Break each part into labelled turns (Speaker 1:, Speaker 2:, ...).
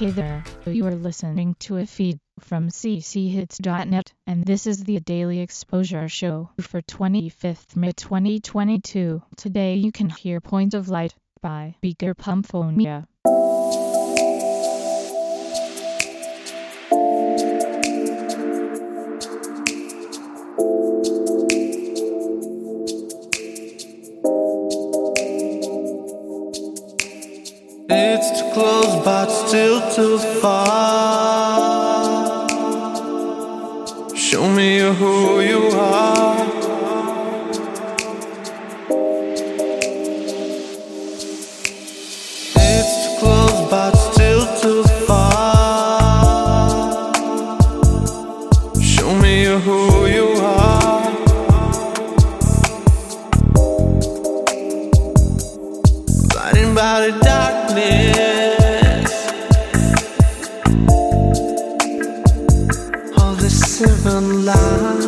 Speaker 1: Hey there, you are listening to a feed from cchits.net, and this is the Daily Exposure Show for 25th May 2022. Today you can hear Point of Light by Beaker Pumphonia.
Speaker 2: It's too close, but still too far. Show me who you are. It's too close, but still too far. Show me who you are. Darkness. All the seven lies.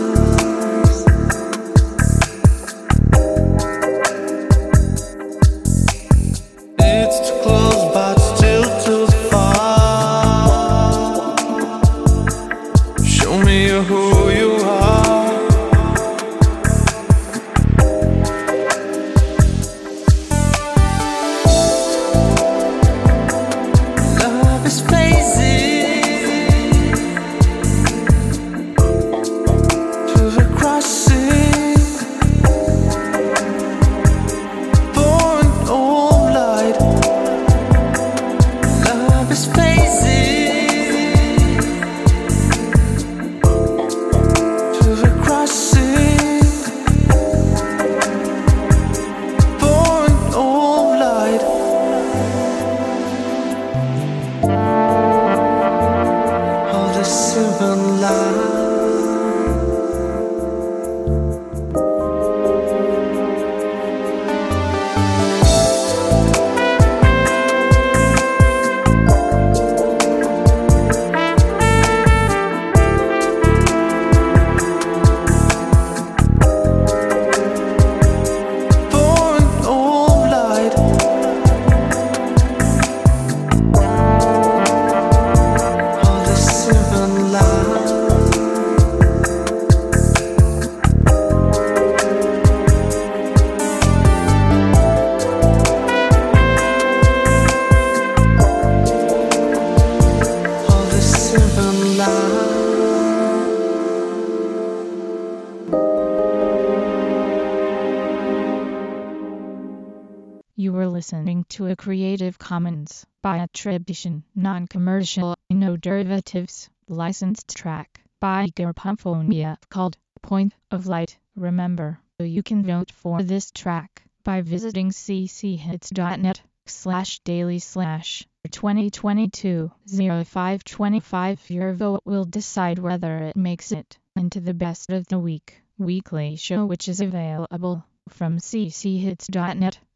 Speaker 1: Listening to a Creative Commons by attribution, non-commercial, no derivatives, licensed track by Beaker called Point of Light. Remember, you can vote for this track by visiting cchits.net slash daily slash 2022 0525. Your vote will decide whether it makes it into the best of the week weekly show which is available from cchits.net